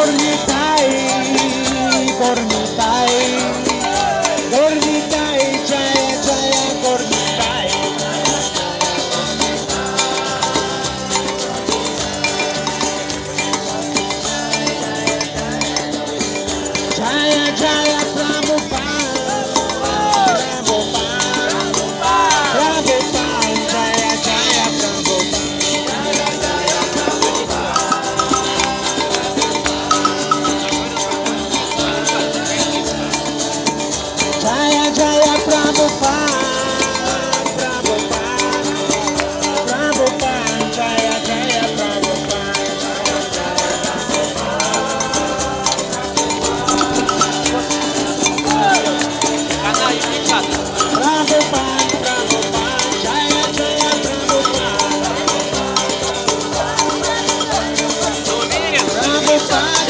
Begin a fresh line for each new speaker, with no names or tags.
por mi tai, por mi tai, por mi tai, chaya, chaya, por mi tai. Chaya, chaya, pramu, Bye.